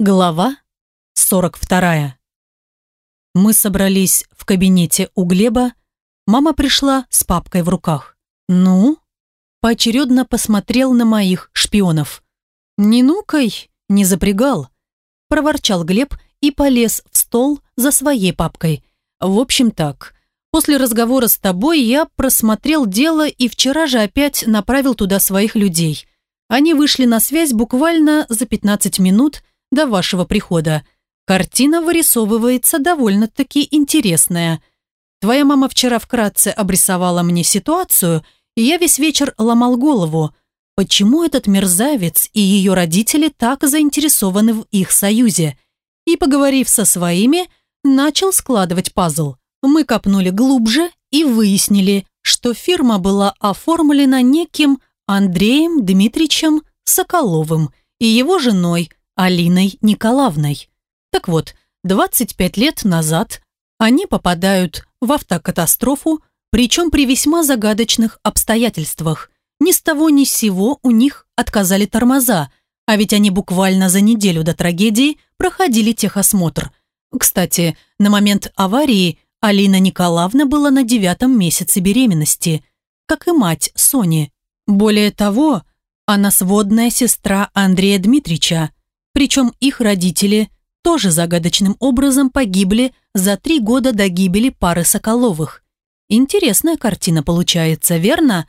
Глава 42. Мы собрались в кабинете у Глеба. Мама пришла с папкой в руках. «Ну?» Поочередно посмотрел на моих шпионов. «Не нукай, не запрягал», проворчал Глеб и полез в стол за своей папкой. «В общем так, после разговора с тобой я просмотрел дело и вчера же опять направил туда своих людей. Они вышли на связь буквально за 15 минут – до вашего прихода. Картина вырисовывается довольно-таки интересная. Твоя мама вчера вкратце обрисовала мне ситуацию, и я весь вечер ломал голову, почему этот мерзавец и ее родители так заинтересованы в их союзе. И, поговорив со своими, начал складывать пазл. Мы копнули глубже и выяснили, что фирма была оформлена неким Андреем Дмитриевичем Соколовым и его женой Алиной Николаевной. Так вот, 25 лет назад они попадают в автокатастрофу, причем при весьма загадочных обстоятельствах. Ни с того ни с сего у них отказали тормоза, а ведь они буквально за неделю до трагедии проходили техосмотр. Кстати, на момент аварии Алина Николаевна была на девятом месяце беременности, как и мать Сони. Более того, она сводная сестра Андрея Дмитрича, причем их родители тоже загадочным образом погибли за три года до гибели пары Соколовых. Интересная картина получается, верно?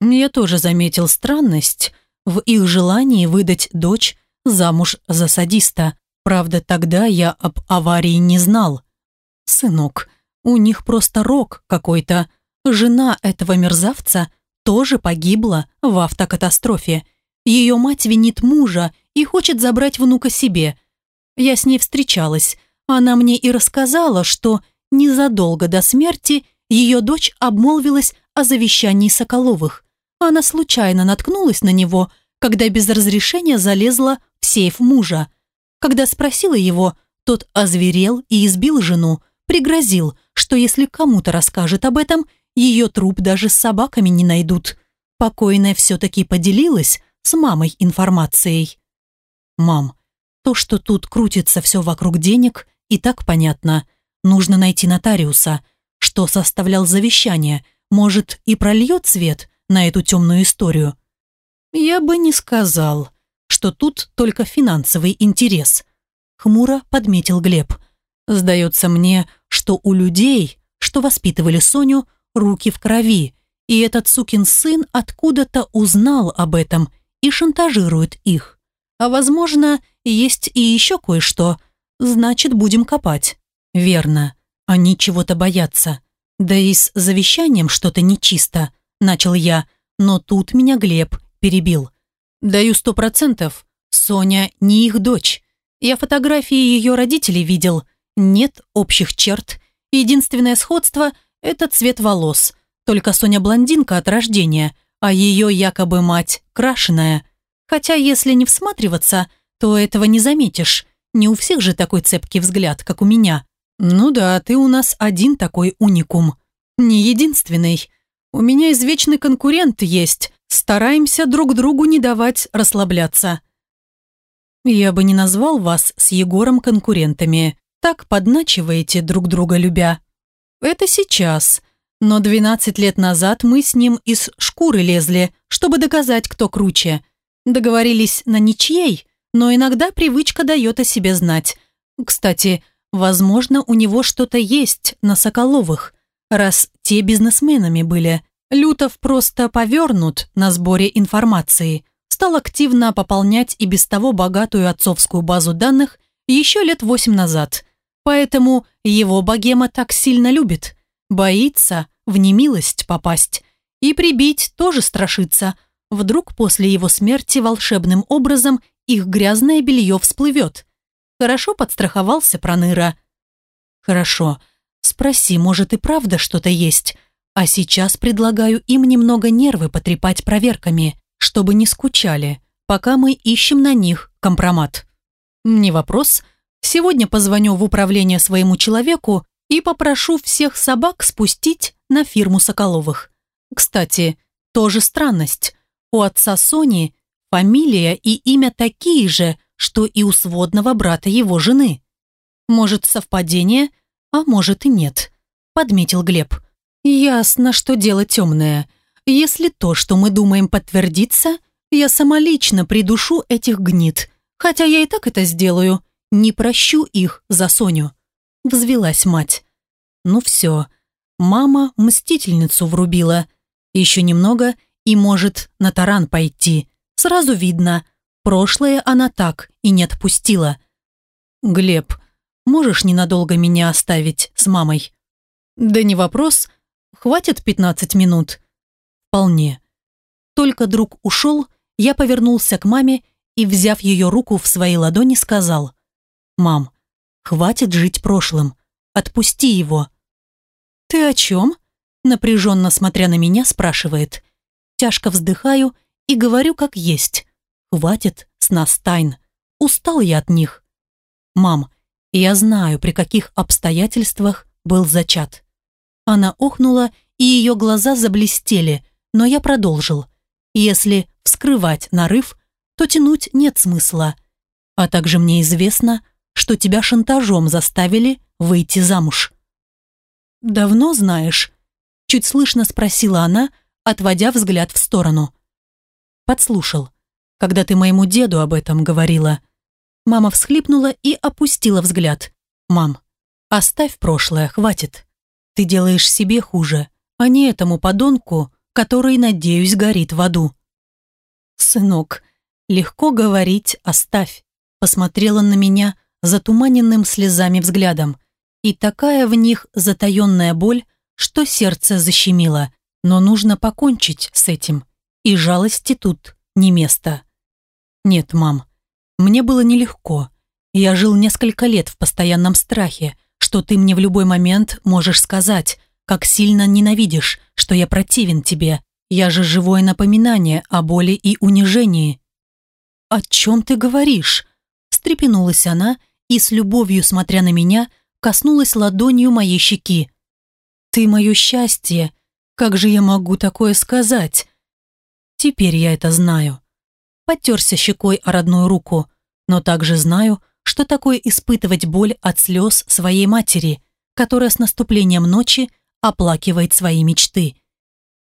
Я тоже заметил странность в их желании выдать дочь замуж за садиста. Правда, тогда я об аварии не знал. Сынок, у них просто рок какой-то. Жена этого мерзавца тоже погибла в автокатастрофе. Ее мать винит мужа и хочет забрать внука себе. Я с ней встречалась. Она мне и рассказала, что незадолго до смерти ее дочь обмолвилась о завещании Соколовых. Она случайно наткнулась на него, когда без разрешения залезла в сейф мужа. Когда спросила его, тот озверел и избил жену, пригрозил, что если кому-то расскажет об этом, ее труп даже с собаками не найдут. Покойная все-таки поделилась с мамой информацией. «Мам, то, что тут крутится все вокруг денег, и так понятно. Нужно найти нотариуса, что составлял завещание, может, и прольет свет на эту темную историю». «Я бы не сказал, что тут только финансовый интерес», хмуро подметил Глеб. «Сдается мне, что у людей, что воспитывали Соню, руки в крови, и этот сукин сын откуда-то узнал об этом и шантажирует их. А возможно, есть и еще кое-что. Значит, будем копать. Верно. Они чего-то боятся. Да и с завещанием что-то нечисто, начал я, но тут меня Глеб перебил. Даю сто процентов. Соня не их дочь. Я фотографии ее родителей видел. Нет общих черт. Единственное сходство – это цвет волос. Только Соня блондинка от рождения, а ее якобы мать крашеная. Хотя, если не всматриваться, то этого не заметишь. Не у всех же такой цепкий взгляд, как у меня. Ну да, ты у нас один такой уникум. Не единственный. У меня извечный конкурент есть. Стараемся друг другу не давать расслабляться. Я бы не назвал вас с Егором конкурентами. Так подначиваете друг друга любя. Это сейчас. Но 12 лет назад мы с ним из шкуры лезли, чтобы доказать, кто круче. Договорились на ничьей, но иногда привычка дает о себе знать. Кстати, возможно, у него что-то есть на Соколовых, раз те бизнесменами были. Лютов просто повернут на сборе информации, стал активно пополнять и без того богатую отцовскую базу данных еще лет восемь назад. Поэтому его богема так сильно любит. Боится в немилость попасть. И прибить тоже страшится – Вдруг после его смерти волшебным образом их грязное белье всплывет. Хорошо подстраховался Проныра. Хорошо. Спроси, может и правда что-то есть. А сейчас предлагаю им немного нервы потрепать проверками, чтобы не скучали, пока мы ищем на них компромат. Не вопрос. Сегодня позвоню в управление своему человеку и попрошу всех собак спустить на фирму Соколовых. Кстати, тоже странность. У отца Сони фамилия и имя такие же, что и у сводного брата его жены. Может, совпадение, а может и нет, подметил Глеб. Ясно, что дело темное. Если то, что мы думаем, подтвердится, я сама лично придушу этих гнид. Хотя я и так это сделаю. Не прощу их за Соню. Взвелась мать. Ну все. Мама мстительницу врубила. Еще немного и может на таран пойти. Сразу видно. Прошлое она так и не отпустила. «Глеб, можешь ненадолго меня оставить с мамой?» «Да не вопрос. Хватит 15 минут?» «Вполне». Только друг ушел, я повернулся к маме и, взяв ее руку в свои ладони, сказал «Мам, хватит жить прошлым. Отпусти его». «Ты о чем?» Напряженно смотря на меня, спрашивает. Тяжко вздыхаю и говорю как есть. Хватит с нас тайн. Устал я от них. Мам, я знаю, при каких обстоятельствах был зачат. Она охнула, и ее глаза заблестели, но я продолжил. Если вскрывать нарыв, то тянуть нет смысла. А также мне известно, что тебя шантажом заставили выйти замуж. «Давно знаешь?» Чуть слышно спросила она, отводя взгляд в сторону. Подслушал, когда ты моему деду об этом говорила. Мама всхлипнула и опустила взгляд. «Мам, оставь прошлое, хватит. Ты делаешь себе хуже, а не этому подонку, который, надеюсь, горит в аду». «Сынок, легко говорить «оставь», посмотрела на меня затуманенным слезами взглядом. И такая в них затаенная боль, что сердце защемило. Но нужно покончить с этим. И жалости тут не место. Нет, мам, мне было нелегко. Я жил несколько лет в постоянном страхе, что ты мне в любой момент можешь сказать, как сильно ненавидишь, что я противен тебе. Я же живое напоминание о боли и унижении. «О чем ты говоришь?» Встрепенулась она и, с любовью смотря на меня, коснулась ладонью моей щеки. «Ты мое счастье! Как же я могу такое сказать?» Теперь я это знаю. Потерся щекой о родную руку, но также знаю, что такое испытывать боль от слез своей матери, которая с наступлением ночи оплакивает свои мечты.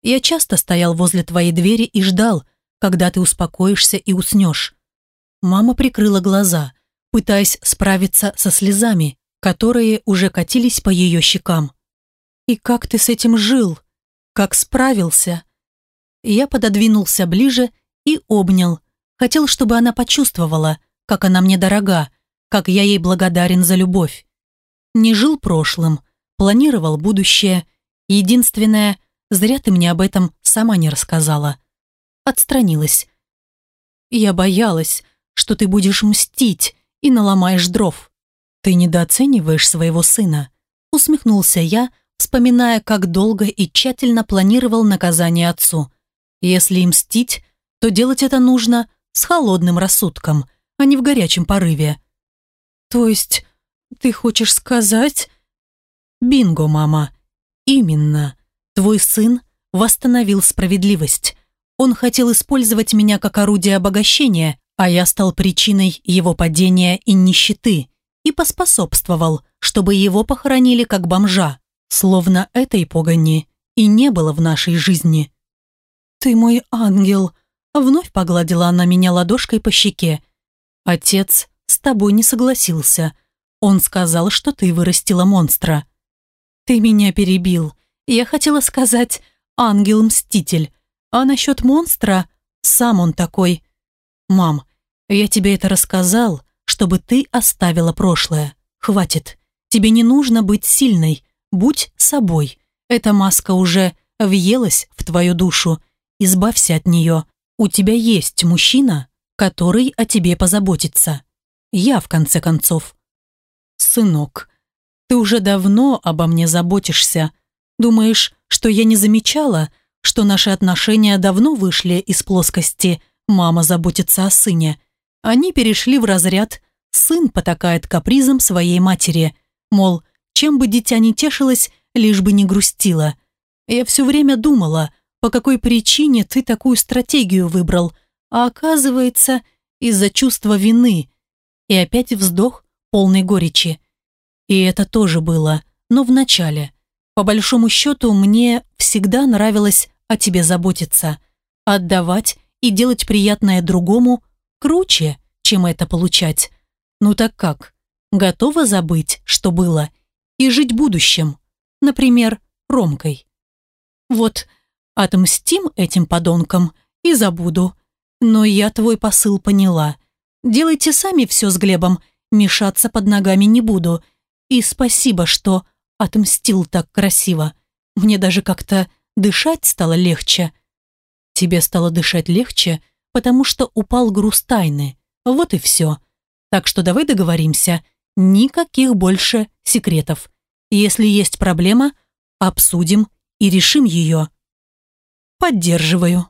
Я часто стоял возле твоей двери и ждал, когда ты успокоишься и уснешь. Мама прикрыла глаза, пытаясь справиться со слезами, которые уже катились по ее щекам. «И как ты с этим жил? Как справился?» Я пододвинулся ближе и обнял. Хотел, чтобы она почувствовала, как она мне дорога, как я ей благодарен за любовь. Не жил прошлым, планировал будущее. Единственное, зря ты мне об этом сама не рассказала. Отстранилась. Я боялась, что ты будешь мстить и наломаешь дров. Ты недооцениваешь своего сына. Усмехнулся я, вспоминая, как долго и тщательно планировал наказание отцу. Если мстить, то делать это нужно с холодным рассудком, а не в горячем порыве. То есть, ты хочешь сказать... Бинго, мама. Именно. Твой сын восстановил справедливость. Он хотел использовать меня как орудие обогащения, а я стал причиной его падения и нищеты и поспособствовал, чтобы его похоронили как бомжа, словно этой погони и не было в нашей жизни. «Ты мой ангел!» Вновь погладила она меня ладошкой по щеке. «Отец с тобой не согласился. Он сказал, что ты вырастила монстра». «Ты меня перебил. Я хотела сказать «ангел-мститель». А насчет монстра, сам он такой. Мам, я тебе это рассказал, чтобы ты оставила прошлое. Хватит. Тебе не нужно быть сильной. Будь собой. Эта маска уже въелась в твою душу, избавься от нее. У тебя есть мужчина, который о тебе позаботится. Я, в конце концов. Сынок, ты уже давно обо мне заботишься. Думаешь, что я не замечала, что наши отношения давно вышли из плоскости «мама заботится о сыне». Они перешли в разряд «сын потакает капризом своей матери», мол, чем бы дитя не тешилось, лишь бы не грустило. Я все время думала, по какой причине ты такую стратегию выбрал, а оказывается, из-за чувства вины. И опять вздох полной горечи. И это тоже было, но в начале. По большому счету, мне всегда нравилось о тебе заботиться. Отдавать и делать приятное другому круче, чем это получать. Ну так как? Готова забыть, что было, и жить будущим? Например, Ромкой. Вот, отмстим этим подонкам и забуду. Но я твой посыл поняла. Делайте сами все с Глебом, мешаться под ногами не буду. И спасибо, что отмстил так красиво. Мне даже как-то дышать стало легче. Тебе стало дышать легче, потому что упал груз тайны. Вот и все. Так что давай договоримся. Никаких больше секретов. Если есть проблема, обсудим и решим ее. Поддерживаю.